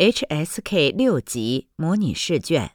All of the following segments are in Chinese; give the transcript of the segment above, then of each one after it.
HSK 六级模拟试卷。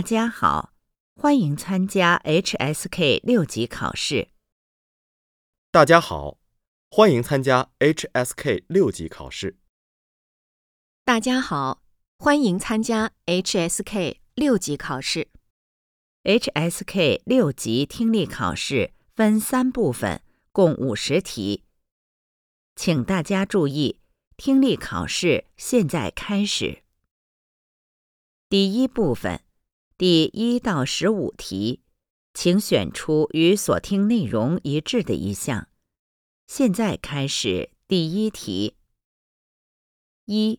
大家好，欢迎参加 HSK 六级考试。大家好，欢迎参加 HSK 六级考试。大家好，欢迎参加 HSK 六级考试。HSK 六级听力考试分三部分，共五十题，请大家注意，听力考试现在开始。第一部分。第一到十五题，请选出与所听内容一致的一项。现在开始第一题。一，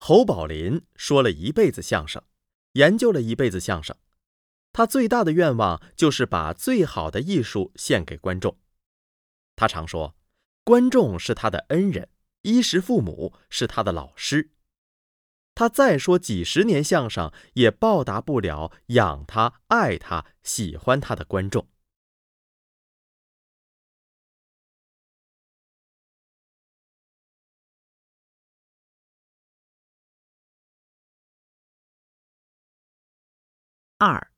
侯宝林说了一辈子相声，研究了一辈子相声，他最大的愿望就是把最好的艺术献给观众。他常说，观众是他的恩人，衣食父母是他的老师。他再说几十年相声，也报答不了养他、爱他、喜欢他的观众。二，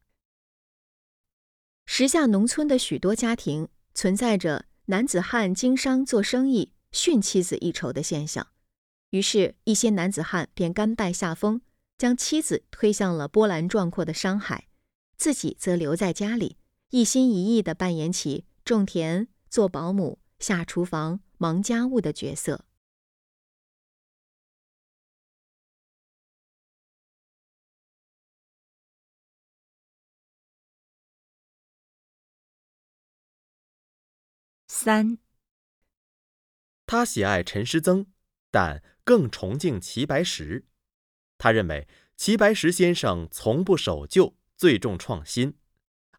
时下农村的许多家庭存在着男子汉经商做生意，逊妻子一筹的现象。于是，一些男子汉便甘拜下风，将妻子推向了波澜壮阔的商海，自己则留在家里，一心一意地扮演起种田、做保姆、下厨房、忙家务的角色。三，他喜爱陈师曾。但更崇敬齐白石，他认为齐白石先生从不守旧，最重创新，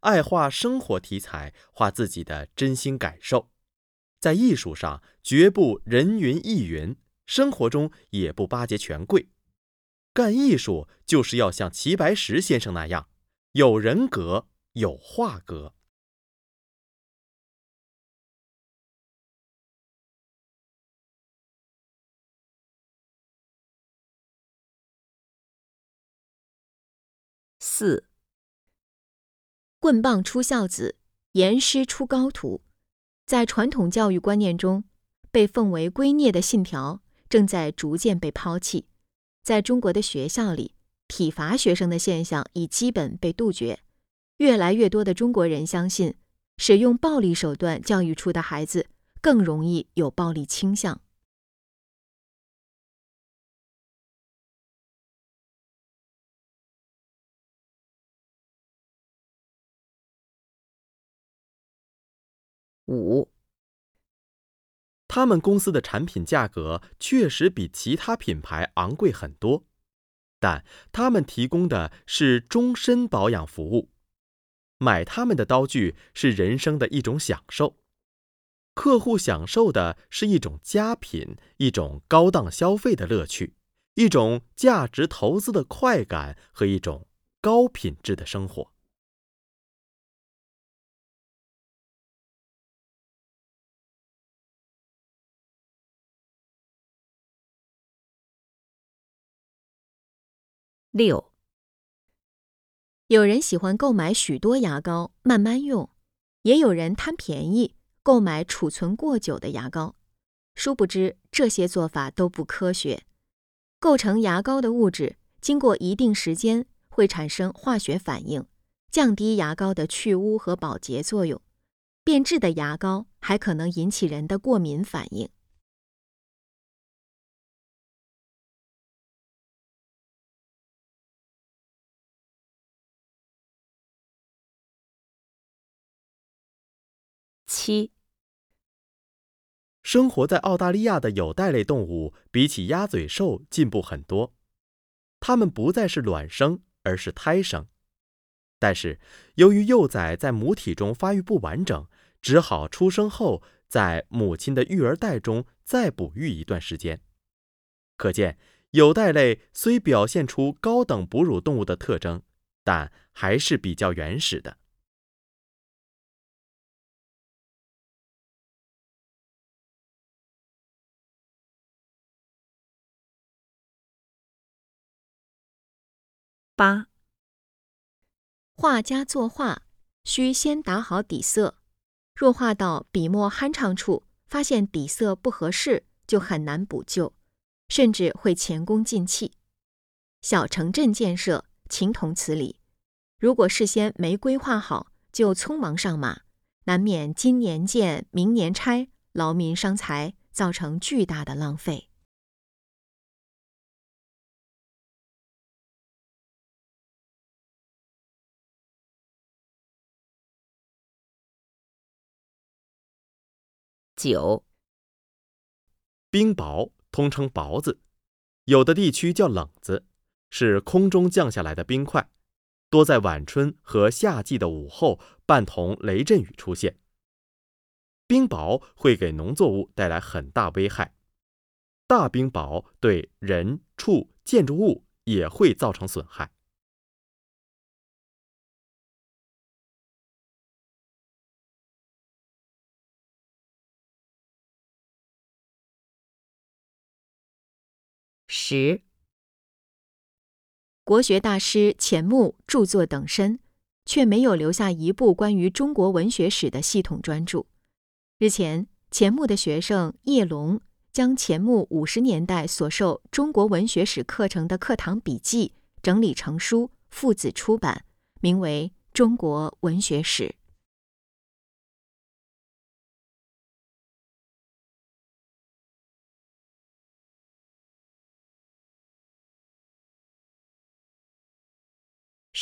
爱画生活题材，画自己的真心感受，在艺术上绝不人云亦云，生活中也不巴结权贵，干艺术就是要像齐白石先生那样，有人格，有画格。四，棍棒出孝子，严师出高徒，在传统教育观念中，被奉为圭臬的信条正在逐渐被抛弃。在中国的学校里，体罚学生的现象已基本被杜绝。越来越多的中国人相信，使用暴力手段教育出的孩子更容易有暴力倾向。五，他们公司的产品价格确实比其他品牌昂贵很多，但他们提供的是终身保养服务。买他们的刀具是人生的一种享受，客户享受的是一种佳品，一种高档消费的乐趣，一种价值投资的快感和一种高品质的生活。六，有人喜欢购买许多牙膏慢慢用，也有人贪便宜购买储存过久的牙膏。殊不知这些做法都不科学。构成牙膏的物质经过一定时间会产生化学反应，降低牙膏的去污和保洁作用。变质的牙膏还可能引起人的过敏反应。七，生活在澳大利亚的有袋类动物比起鸭嘴兽进步很多，它们不再是卵生，而是胎生。但是，由于幼崽在母体中发育不完整，只好出生后在母亲的育儿袋中再哺育一段时间。可见，有袋类虽表现出高等哺乳动物的特征，但还是比较原始的。八。画家作画需先打好底色，若画到笔墨酣畅处，发现底色不合适，就很难补救，甚至会前功尽弃。小城镇建设情同此理，如果事先没规划好，就匆忙上马，难免今年建明年拆，劳民伤财，造成巨大的浪费。九，冰雹通称雹子，有的地区叫冷子，是空中降下来的冰块，多在晚春和夏季的午后，伴同雷阵雨出现。冰雹会给农作物带来很大危害，大冰雹对人畜、建筑物也会造成损害。十，国学大师钱穆著作等身，却没有留下一部关于中国文学史的系统专著。日前，钱穆的学生叶龙将钱穆五十年代所授中国文学史课程的课堂笔记整理成书，父子出版，名为《中国文学史》。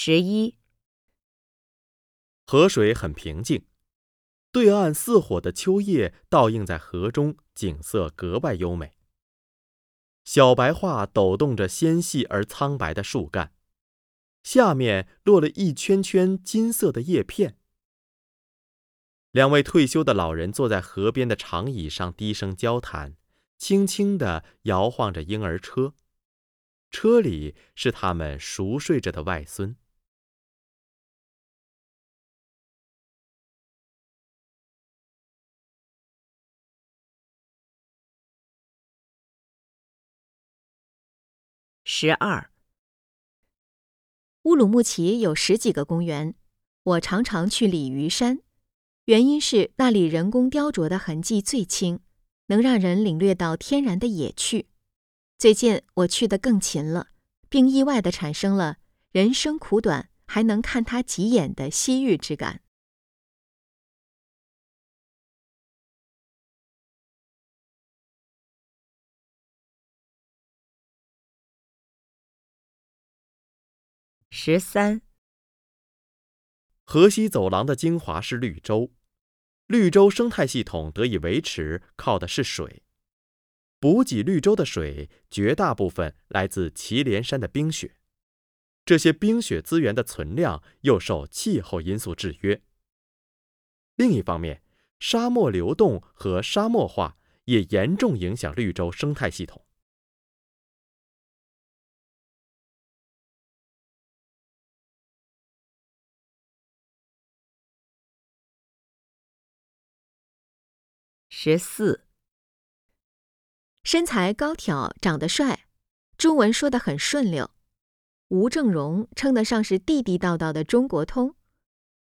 十一，河水很平静，对岸似火的秋叶倒映在河中，景色格外优美。小白桦抖动着纤细而苍白的树干，下面落了一圈圈金色的叶片。两位退休的老人坐在河边的长椅上，低声交谈，轻轻地摇晃着婴儿车，车里是他们熟睡着的外孙。十二，乌鲁木齐有十几个公园，我常常去鲤鱼山，原因是那里人工雕琢的痕迹最轻，能让人领略到天然的野趣。最近我去的更勤了，并意外的产生了人生苦短，还能看他几眼的西域之感。十三，河西走廊的精华是绿洲，绿洲生态系统得以维持，靠的是水。补给绿洲的水，绝大部分来自祁连山的冰雪。这些冰雪资源的存量又受气候因素制约。另一方面，沙漠流动和沙漠化也严重影响绿洲生态系统。十四，身材高挑，长得帅，中文说的很顺溜。吴正荣称得上是地地道道的中国通。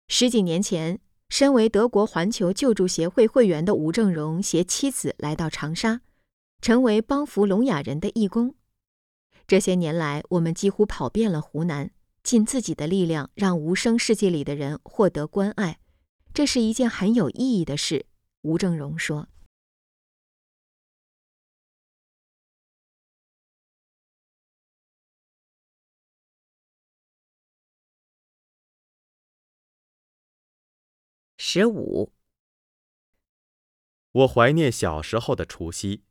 十几年前，身为德国环球救助协会会员的吴正荣携妻子来到长沙，成为帮扶聋哑人的义工。这些年来，我们几乎跑遍了湖南，尽自己的力量让无声世界里的人获得关爱，这是一件很有意义的事。吴正荣说：“十五，我怀念小时候的除夕，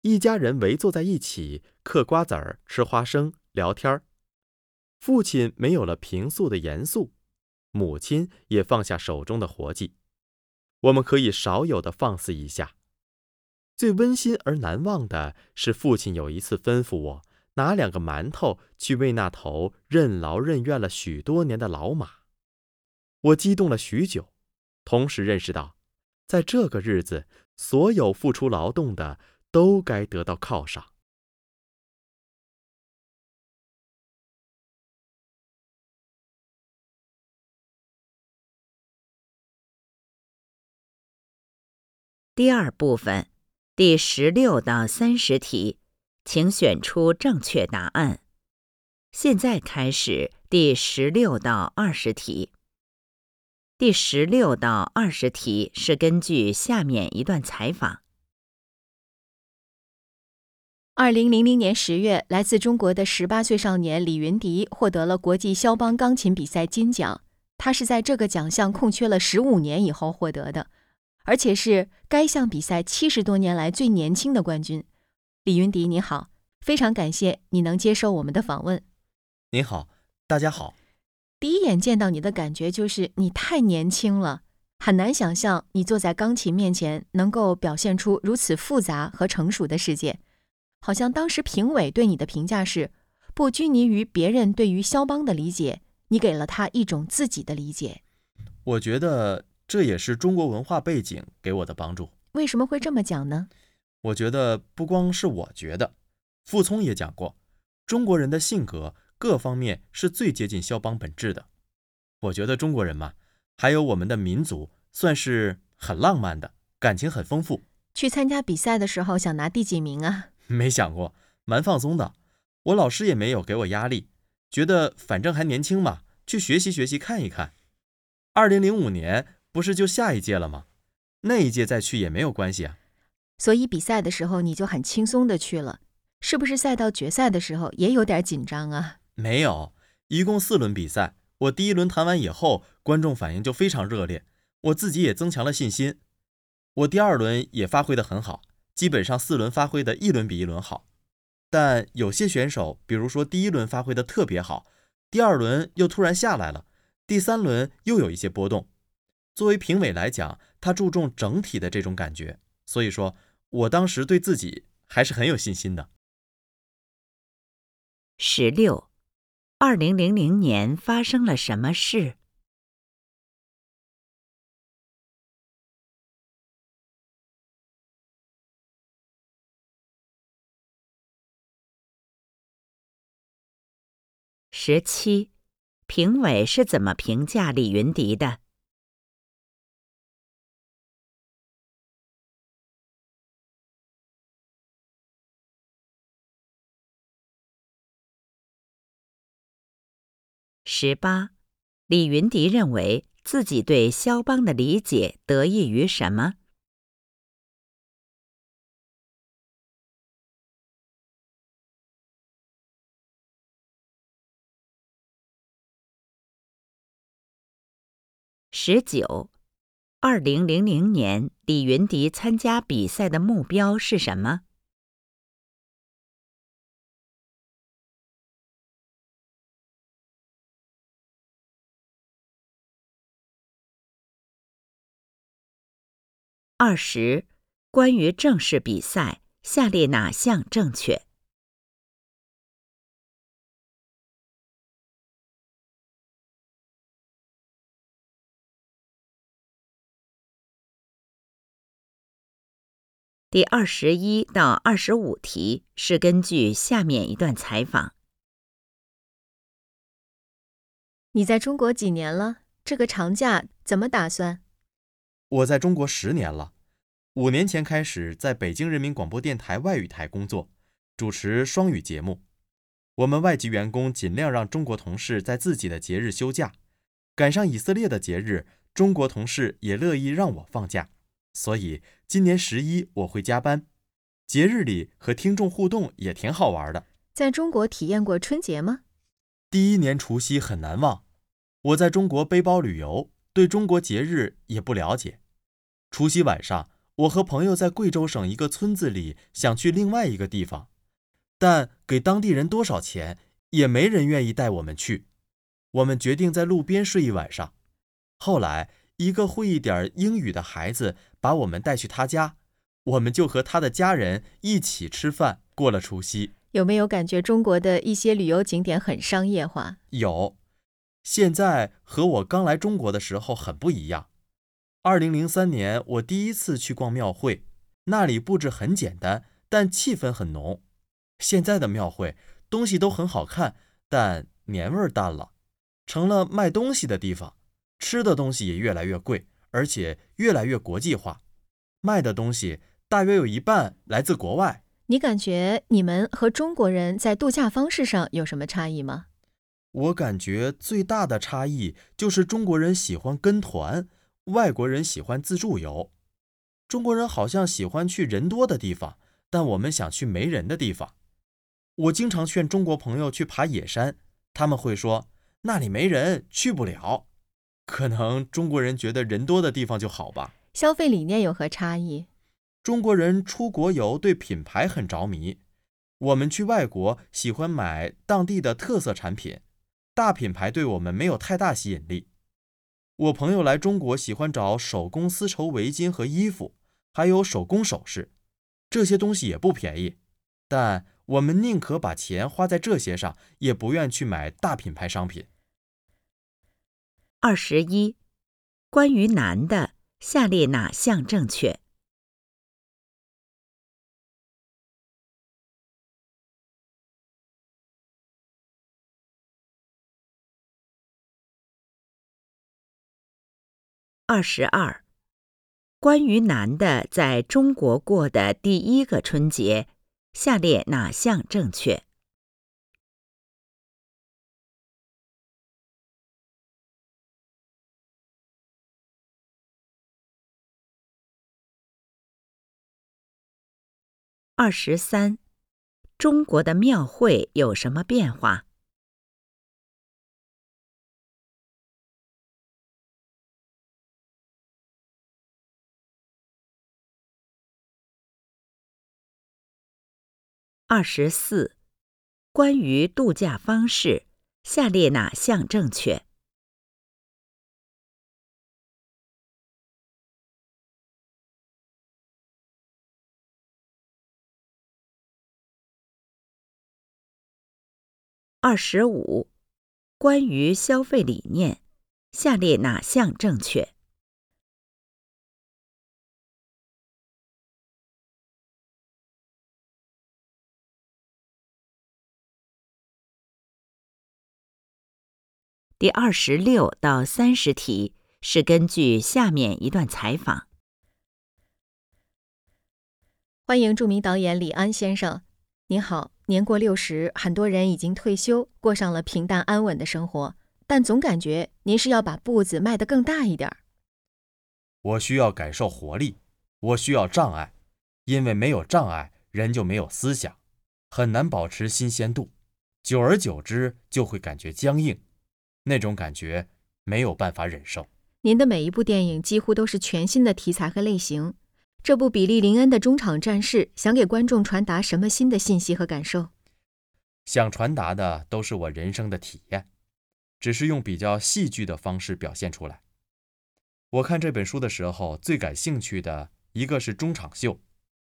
一家人围坐在一起嗑瓜子儿、吃花生、聊天。父亲没有了平素的严肃，母亲也放下手中的活计，我们可以少有的放肆一下。最温馨而难忘的是，父亲有一次吩咐我拿两个馒头去喂那头任劳任怨了许多年的老马。我激动了许久，同时认识到，在这个日子，所有付出劳动的都该得到犒赏。第二部分。第十六到三十题，请选出正确答案。现在开始第十六到二十题。第十六到二十题是根据下面一段采访：二零零零年十月，来自中国的十八岁少年李云迪获得了国际肖邦钢琴比赛金奖。他是在这个奖项空缺了十五年以后获得的。而且是该项比赛七十多年来最年轻的冠军，李云迪，你好，非常感谢你能接受我们的访问。你好，大家好。第一眼见到你的感觉就是你太年轻了，很难想象你坐在钢琴面前能够表现出如此复杂和成熟的世界。好像当时评委对你的评价是不拘泥于别人对于肖邦的理解，你给了他一种自己的理解。我觉得。这也是中国文化背景给我的帮助。为什么会这么讲呢？我觉得不光是我觉得，傅聪也讲过，中国人的性格各方面是最接近肖邦本质的。我觉得中国人嘛，还有我们的民族，算是很浪漫的，感情很丰富。去参加比赛的时候想拿第几名啊？没想过，蛮放松的。我老师也没有给我压力，觉得反正还年轻嘛，去学习学习，看一看。二零零五年。不是就下一届了吗？那一届再去也没有关系啊。所以比赛的时候你就很轻松的去了，是不是？赛到决赛的时候也有点紧张啊？没有，一共四轮比赛，我第一轮弹完以后，观众反应就非常热烈，我自己也增强了信心。我第二轮也发挥的很好，基本上四轮发挥的一轮比一轮好。但有些选手，比如说第一轮发挥的特别好，第二轮又突然下来了，第三轮又有一些波动。作为评委来讲，他注重整体的这种感觉，所以说我当时对自己还是很有信心的。十六，二零零零年发生了什么事？十七，评委是怎么评价李云迪的？十八，李云迪认为自己对肖邦的理解得益于什么？十九，二零零零年李云迪参加比赛的目标是什么？二十，关于正式比赛，下列哪项正确？第二十一到二十五题是根据下面一段采访。你在中国几年了？这个长假怎么打算？我在中国十年了。五年前开始在北京人民广播电台外语台工作，主持双语节目。我们外籍员工尽量让中国同事在自己的节日休假，赶上以色列的节日，中国同事也乐意让我放假。所以今年十一我会加班。节日里和听众互动也挺好玩的。在中国体验过春节吗？第一年除夕很难忘。我在中国背包旅游，对中国节日也不了解。除夕晚上。我和朋友在贵州省一个村子里，想去另外一个地方，但给当地人多少钱，也没人愿意带我们去。我们决定在路边睡一晚上。后来，一个会一点英语的孩子把我们带去他家，我们就和他的家人一起吃饭，过了除夕。有没有感觉中国的一些旅游景点很商业化？有，现在和我刚来中国的时候很不一样。二零零三年，我第一次去逛庙会，那里布置很简单，但气氛很浓。现在的庙会东西都很好看，但年味淡了，成了卖东西的地方。吃的东西也越来越贵，而且越来越国际化，卖的东西大约有一半来自国外。你感觉你们和中国人在度假方式上有什么差异吗？我感觉最大的差异就是中国人喜欢跟团。外国人喜欢自助游，中国人好像喜欢去人多的地方，但我们想去没人的地方。我经常劝中国朋友去爬野山，他们会说那里没人，去不了。可能中国人觉得人多的地方就好吧。消费理念有何差异？中国人出国游对品牌很着迷，我们去外国喜欢买当地的特色产品，大品牌对我们没有太大吸引力。我朋友来中国喜欢找手工丝绸围巾和衣服，还有手工首饰，这些东西也不便宜。但我们宁可把钱花在这些上，也不愿去买大品牌商品。二十一，关于男的，下列哪项正确？二十二，关于男的在中国过的第一个春节，下列哪项正确？二十三，中国的庙会有什么变化？二十四，关于度假方式，下列哪项正确？二十五，关于消费理念，下列哪项正确？第二十六到三十题是根据下面一段采访。欢迎著名导演李安先生，您好。年过六十，很多人已经退休，过上了平淡安稳的生活，但总感觉您是要把步子迈得更大一点儿。我需要感受活力，我需要障碍，因为没有障碍，人就没有思想，很难保持新鲜度，久而久之就会感觉僵硬。那种感觉没有办法忍受。您的每一部电影几乎都是全新的题材和类型。这部比利·林恩的中场战事想给观众传达什么新的信息和感受？想传达的都是我人生的体验，只是用比较戏剧的方式表现出来。我看这本书的时候，最感兴趣的一个是中场秀，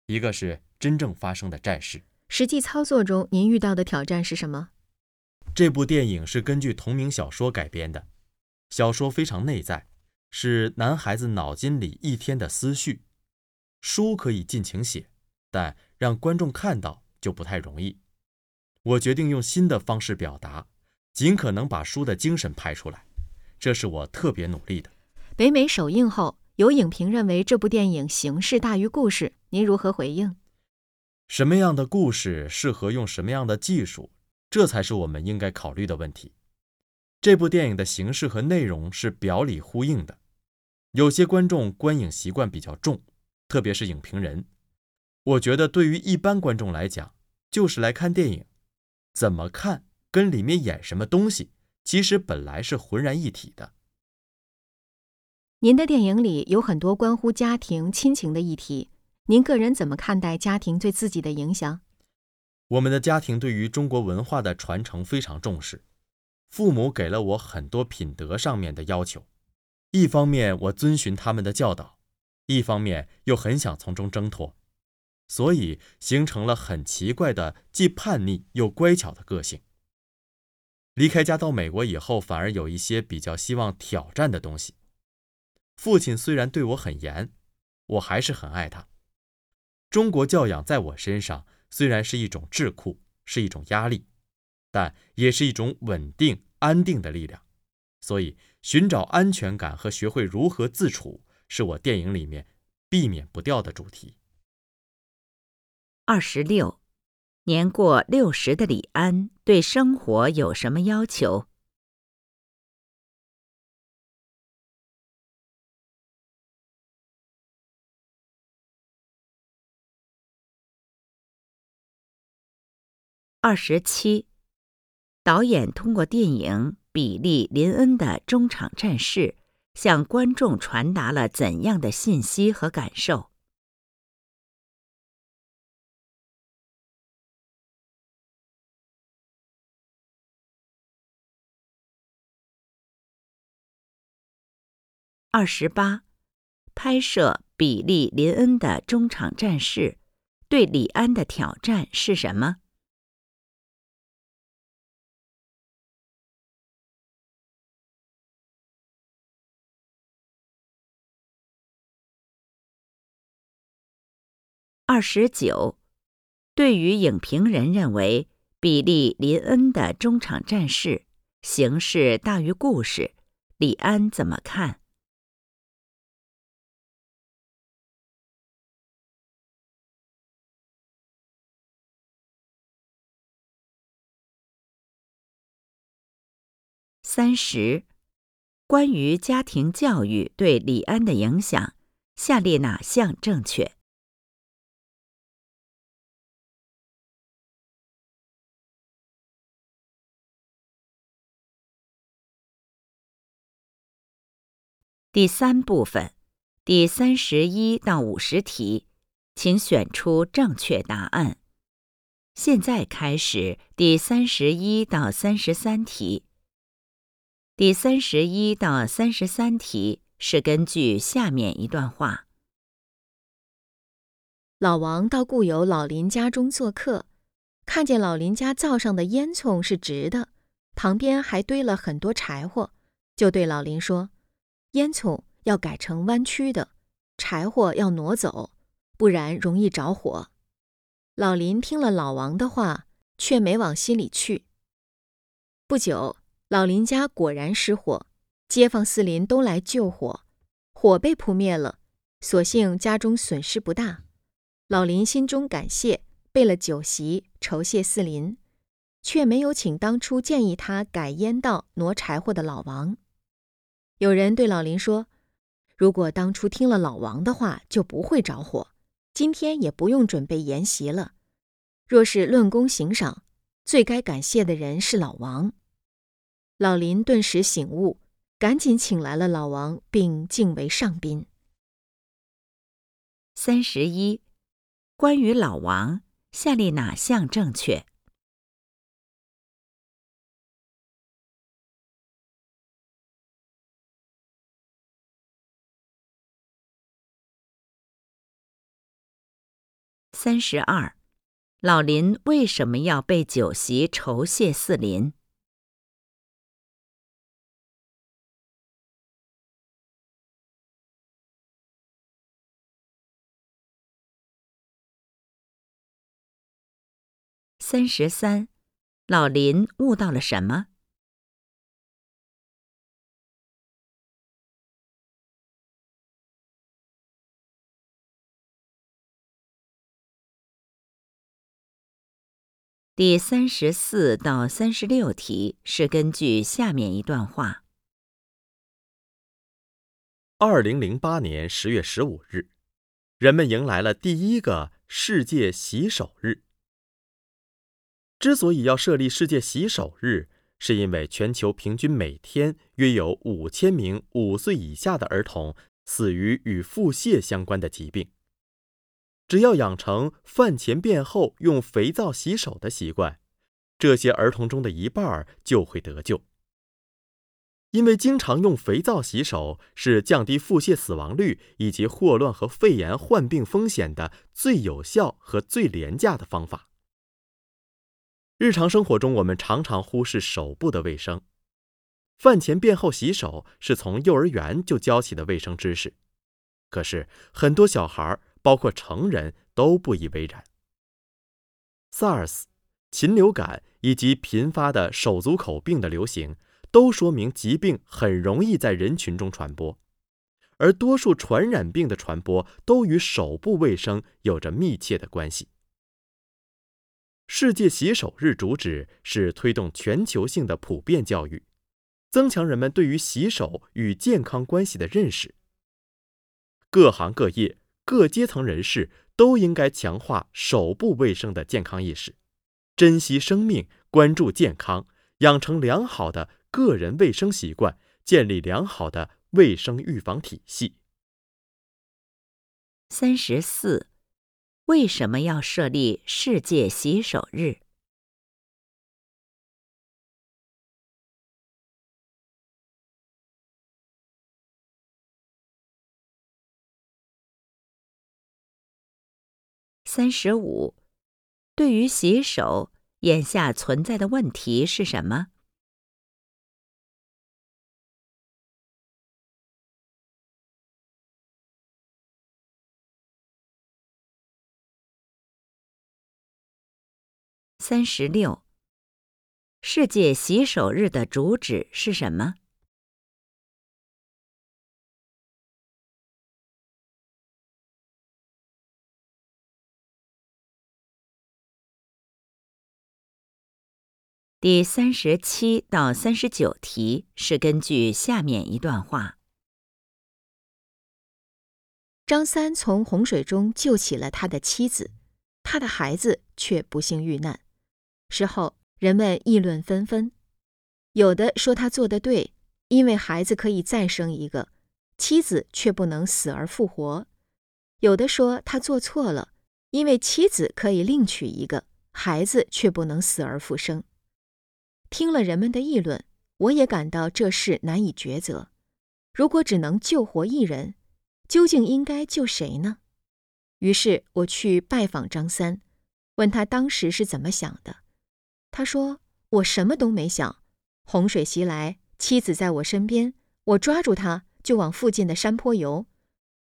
一个是真正发生的战事。实际操作中，您遇到的挑战是什么？这部电影是根据同名小说改编的，小说非常内在，是男孩子脑筋里一天的思绪。书可以尽情写，但让观众看到就不太容易。我决定用新的方式表达，尽可能把书的精神拍出来，这是我特别努力的。北美首映后，有影评认为这部电影形式大于故事，您如何回应？什么样的故事适合用什么样的技术？这才是我们应该考虑的问题。这部电影的形式和内容是表里呼应的。有些观众观影习惯比较重，特别是影评人。我觉得对于一般观众来讲，就是来看电影，怎么看跟里面演什么东西，其实本来是浑然一体的。您的电影里有很多关乎家庭亲情的议题，您个人怎么看待家庭对自己的影响？我们的家庭对于中国文化的传承非常重视，父母给了我很多品德上面的要求，一方面我遵循他们的教导，一方面又很想从中挣脱，所以形成了很奇怪的既叛逆又乖巧的个性。离开家到美国以后，反而有一些比较希望挑战的东西。父亲虽然对我很严，我还是很爱他。中国教养在我身上。虽然是一种智库，是一种压力，但也是一种稳定、安定的力量。所以，寻找安全感和学会如何自处，是我电影里面避免不掉的主题。二十六，年过六十的李安对生活有什么要求？二十七，导演通过电影《比利·林恩的中场战事》向观众传达了怎样的信息和感受？二十八，拍摄《比利·林恩的中场战事》对李安的挑战是什么？二十九，对于影评人认为比利·林恩的中场战事形式大于故事，李安怎么看？三十，关于家庭教育对李安的影响，下列哪项正确？第三部分，第三十一到五十题，请选出正确答案。现在开始第三十一到三十三题。第三十一到三十三题是根据下面一段话：老王到故友老林家中做客，看见老林家灶上的烟囱是直的，旁边还堆了很多柴火，就对老林说。烟囱要改成弯曲的，柴火要挪走，不然容易着火。老林听了老王的话，却没往心里去。不久，老林家果然失火，街坊四邻都来救火，火被扑灭了，所幸家中损失不大。老林心中感谢，备了酒席酬谢四邻，却没有请当初建议他改烟道、挪柴火的老王。有人对老林说：“如果当初听了老王的话，就不会着火，今天也不用准备筵席了。若是论功行赏，最该感谢的人是老王。”老林顿时醒悟，赶紧请来了老王，并敬为上宾。三十一，关于老王，下列哪项正确？三十二，老林为什么要备酒席酬谢四邻？三十三，老林悟到了什么？第三十四到三十六题是根据下面一段话：二零零八年十月十五日，人们迎来了第一个世界洗手日。之所以要设立世界洗手日，是因为全球平均每天约有五千名五岁以下的儿童死于与腹泻相关的疾病。只要养成饭前便后用肥皂洗手的习惯，这些儿童中的一半就会得救。因为经常用肥皂洗手是降低腹泻死亡率以及霍乱和肺炎患病风险的最有效和最廉价的方法。日常生活中，我们常常忽视手部的卫生。饭前便后洗手是从幼儿园就教起的卫生知识，可是很多小孩，包括成人都不以为然。SARS、禽流感以及频发的手足口病的流行，都说明疾病很容易在人群中传播，而多数传染病的传播都与手部卫生有着密切的关系。世界洗手日主旨是推动全球性的普遍教育，增强人们对于洗手与健康关系的认识。各行各业、各阶层人士都应该强化手部卫生的健康意识，珍惜生命，关注健康，养成良好的个人卫生习惯，建立良好的卫生预防体系。三十四。为什么要设立世界洗手日？三十五，对于洗手，眼下存在的问题是什么？三十六，世界洗手日的主旨是什么？第三十七到三十九题是根据下面一段话：张三从洪水中救起了他的妻子，他的孩子却不幸遇难。事后，人们议论纷纷，有的说他做得对，因为孩子可以再生一个，妻子却不能死而复活；有的说他做错了，因为妻子可以另娶一个，孩子却不能死而复生。听了人们的议论，我也感到这事难以抉择。如果只能救活一人，究竟应该救谁呢？于是我去拜访张三，问他当时是怎么想的。他说：“我什么都没想，洪水袭来，妻子在我身边，我抓住她就往附近的山坡游。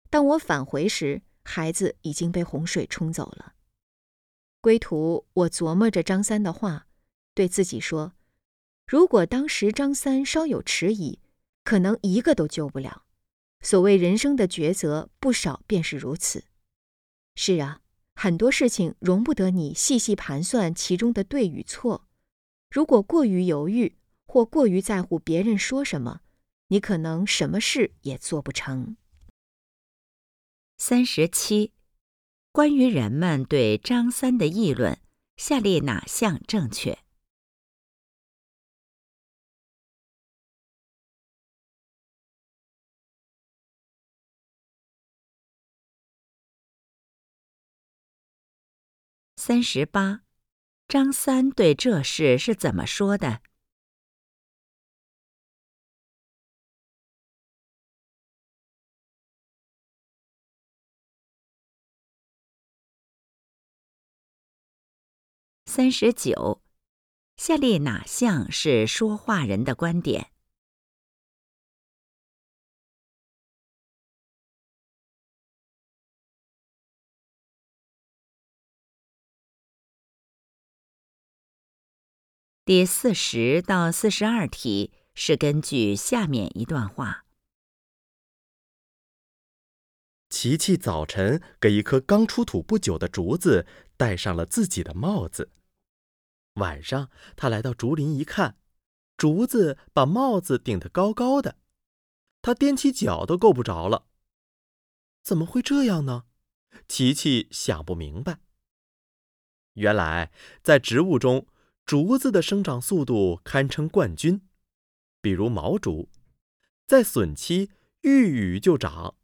当我返回时，孩子已经被洪水冲走了。归途，我琢磨着张三的话，对自己说：如果当时张三稍有迟疑，可能一个都救不了。所谓人生的抉择，不少便是如此。是啊。”很多事情容不得你细细盘算其中的对与错。如果过于犹豫或过于在乎别人说什么，你可能什么事也做不成。三十七，关于人们对张三的议论，下列哪项正确？三十八，张三对这事是怎么说的？三十九，下列哪项是说话人的观点？第四十到四十二题是根据下面一段话：琪琪早晨给一棵刚出土不久的竹子戴上了自己的帽子。晚上，他来到竹林一看，竹子把帽子顶得高高的，他踮起脚都够不着了。怎么会这样呢？琪琪想不明白。原来，在植物中。竹子的生长速度堪称冠军，比如毛竹，在笋期遇雨就长。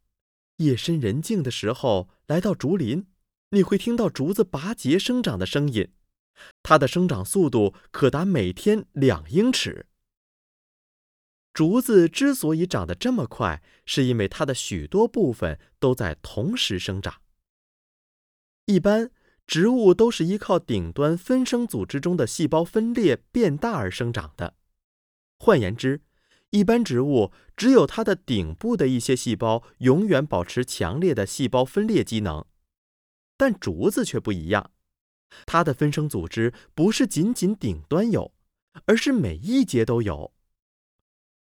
夜深人静的时候来到竹林，你会听到竹子拔节生长的声音，它的生长速度可达每天两英尺。竹子之所以长得这么快，是因为它的许多部分都在同时生长。一般植物都是依靠顶端分生组织中的细胞分裂变大而生长的。换言之，一般植物只有它的顶部的一些细胞永远保持强烈的细胞分裂机能，但竹子却不一样，它的分生组织不是仅仅顶端有，而是每一节都有。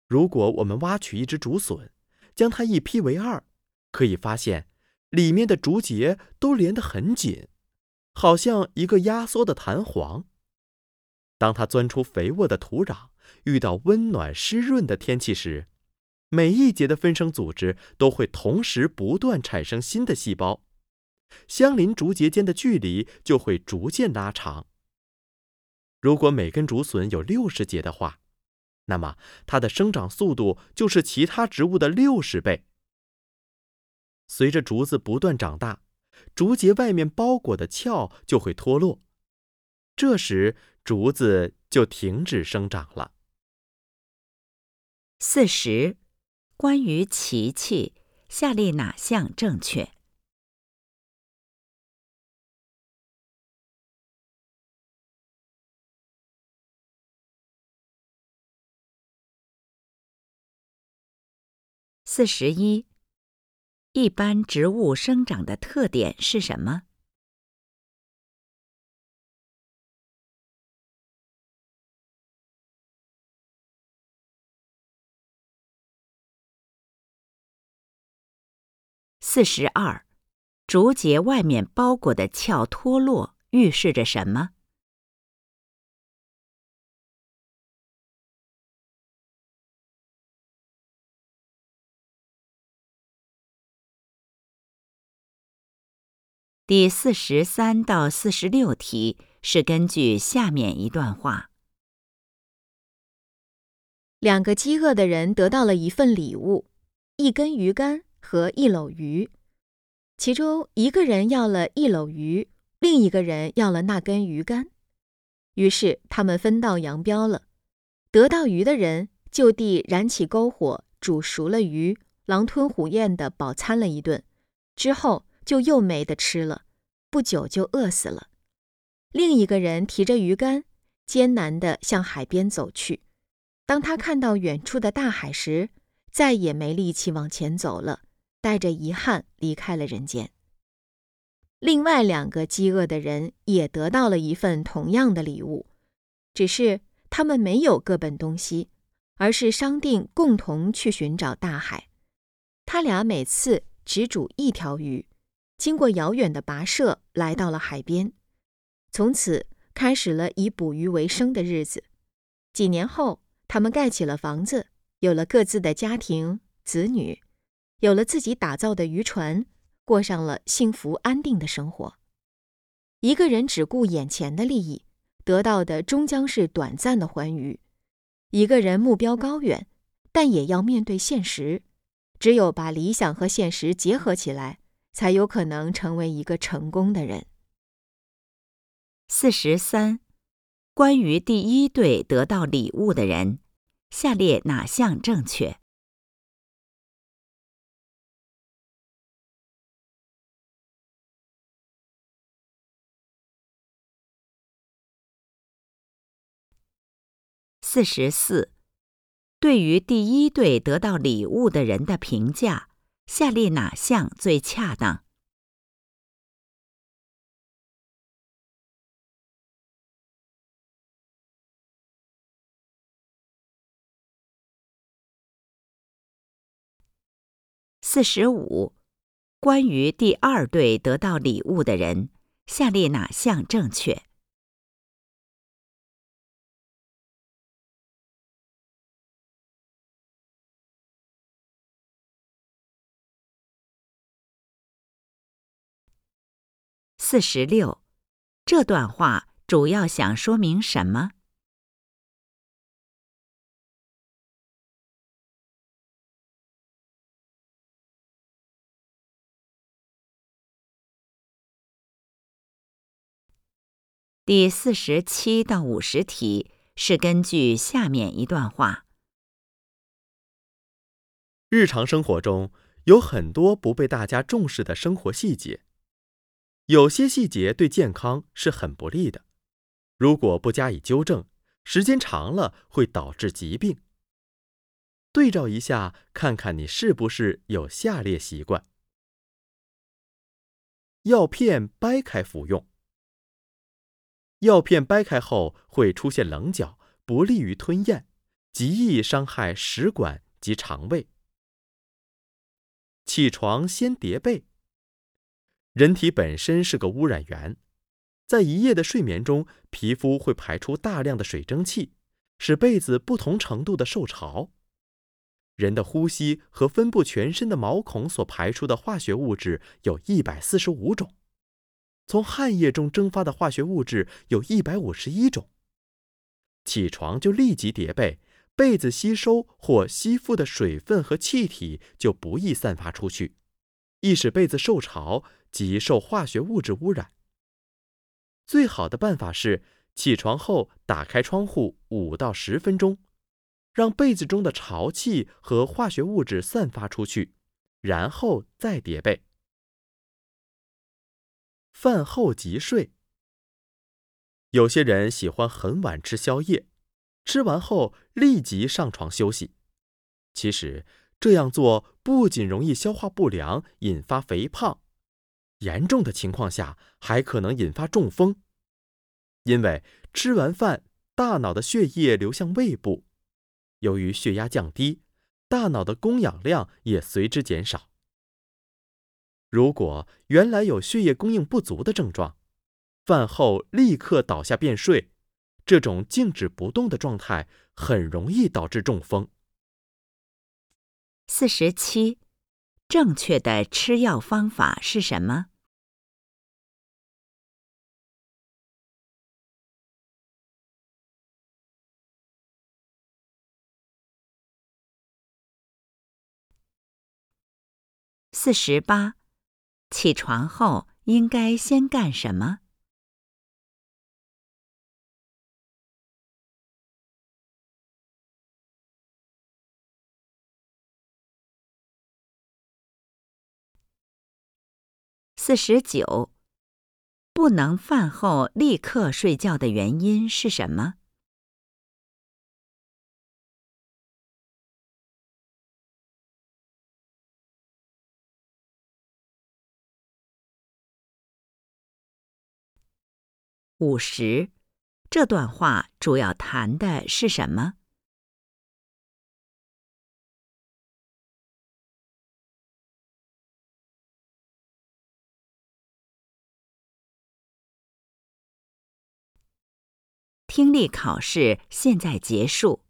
如果我们挖取一只竹笋，将它一劈为二，可以发现里面的竹节都连得很紧，好像一个压缩的弹簧。当它钻出肥沃的土壤，遇到温暖湿润的天气时，每一节的分生组织都会同时不断产生新的细胞，相邻竹节间的距离就会逐渐拉长。如果每根竹笋有六十节的话，那么，它的生长速度就是其他植物的六十倍。随着竹子不断长大，竹节外面包裹的鞘就会脱落，这时竹子就停止生长了。四十，关于琪琪，下列哪项正确？四十一，一般植物生长的特点是什么？四十二，竹节外面包裹的壳脱落，预示着什么？第四十三到四十六题是根据下面一段话：两个饥饿的人得到了一份礼物，一根鱼竿和一篓鱼。其中一个人要了一篓鱼，另一个人要了那根鱼竿。于是他们分道扬镳了。得到鱼的人就地燃起篝火，煮熟了鱼，狼吞虎咽的饱餐了一顿，之后。就又没得吃了，不久就饿死了。另一个人提着鱼竿，艰难地向海边走去。当他看到远处的大海时，再也没力气往前走了，带着遗憾离开了人间。另外两个饥饿的人也得到了一份同样的礼物，只是他们没有各奔东西，而是商定共同去寻找大海。他俩每次只煮一条鱼。经过遥远的跋涉，来到了海边，从此开始了以捕鱼为生的日子。几年后，他们盖起了房子，有了各自的家庭、子女，有了自己打造的渔船，过上了幸福安定的生活。一个人只顾眼前的利益，得到的终将是短暂的欢愉；一个人目标高远，但也要面对现实。只有把理想和现实结合起来。才有可能成为一个成功的人。四十三，关于第一对得到礼物的人，下列哪项正确？四十四，对于第一对得到礼物的人的评价。下列哪项最恰当？四十五，关于第二对得到礼物的人，下列哪项正确？四十六，这段话主要想说明什么？第四十七到五十题是根据下面一段话：日常生活中有很多不被大家重视的生活细节，有些细节对健康是很不利的。如果不加以纠正，时间长了会导致疾病。对照一下，看看你是不是有下列习惯：药片掰开服用。药片掰开后会出现棱角，不利于吞咽，极易伤害食管及肠胃。起床先叠被。人体本身是个污染源，在一夜的睡眠中，皮肤会排出大量的水蒸气，使被子不同程度的受潮。人的呼吸和分布全身的毛孔所排出的化学物质有一百四十五种。从汗液中蒸发的化学物质有一百五十一种。起床就立即叠被，被子吸收或吸附的水分和气体就不易散发出去，易使被子受潮及受化学物质污染。最好的办法是起床后打开窗户五到十分钟，让被子中的潮气和化学物质散发出去，然后再叠被。饭后即睡。有些人喜欢很晚吃宵夜，吃完后立即上床休息。其实这样做不仅容易消化不良，引发肥胖，严重的情况下还可能引发中风。因为吃完饭，大脑的血液流向胃部，由于血压降低，大脑的供氧量也随之减少。如果原来有血液供应不足的症状，饭后立刻倒下便睡，这种静止不动的状态很容易导致中风。四十七，正确的吃药方法是什么？四十八。起床后应该先干什么？四十九，不能饭后立刻睡觉的原因是什么？五十，这段话主要谈的是什么？听力考试现在结束。